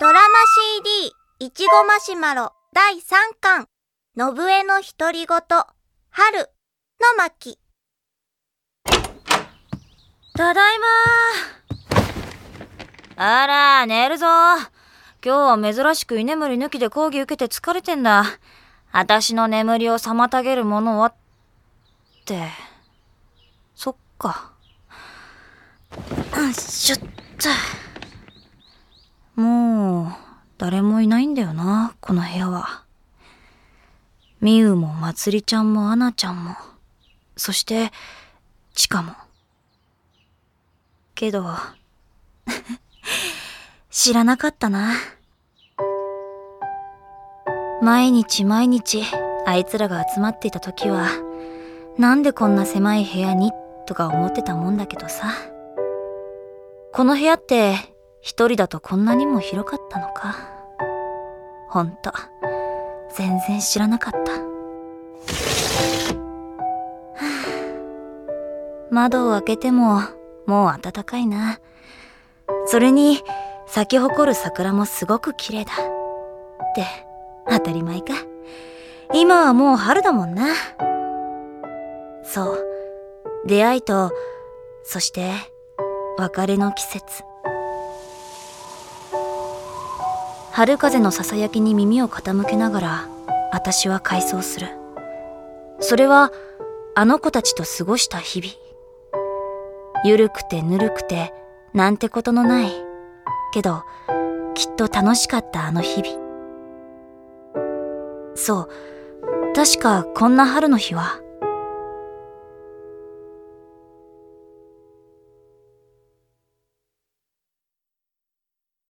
ドラマ CD いちごマシュマロ第3巻信江の独り言春の巻ただいまあら、寝るぞ。今日は珍しく居眠り抜きで講義受けて疲れてんだ。私の眠りを妨げるものは、って、そっか。しょっと。誰もいないんだよな、この部屋は。みゆもまつりちゃんもアナちゃんも、そして、チカも。けど、知らなかったな。毎日毎日、あいつらが集まっていた時は、なんでこんな狭い部屋にとか思ってたもんだけどさ。この部屋って一人だとこんなにも広かったのか。ほんと、全然知らなかった。窓を開けてももう暖かいな。それに咲き誇る桜もすごく綺麗だ。って当たり前か。今はもう春だもんな。そう。出会いと、そして別れの季節。春風のささやきに耳を傾けながら私は回想する。それはあの子たちと過ごした日々。ゆるくてぬるくてなんてことのない。けど、きっと楽しかったあの日々。そう、確かこんな春の日は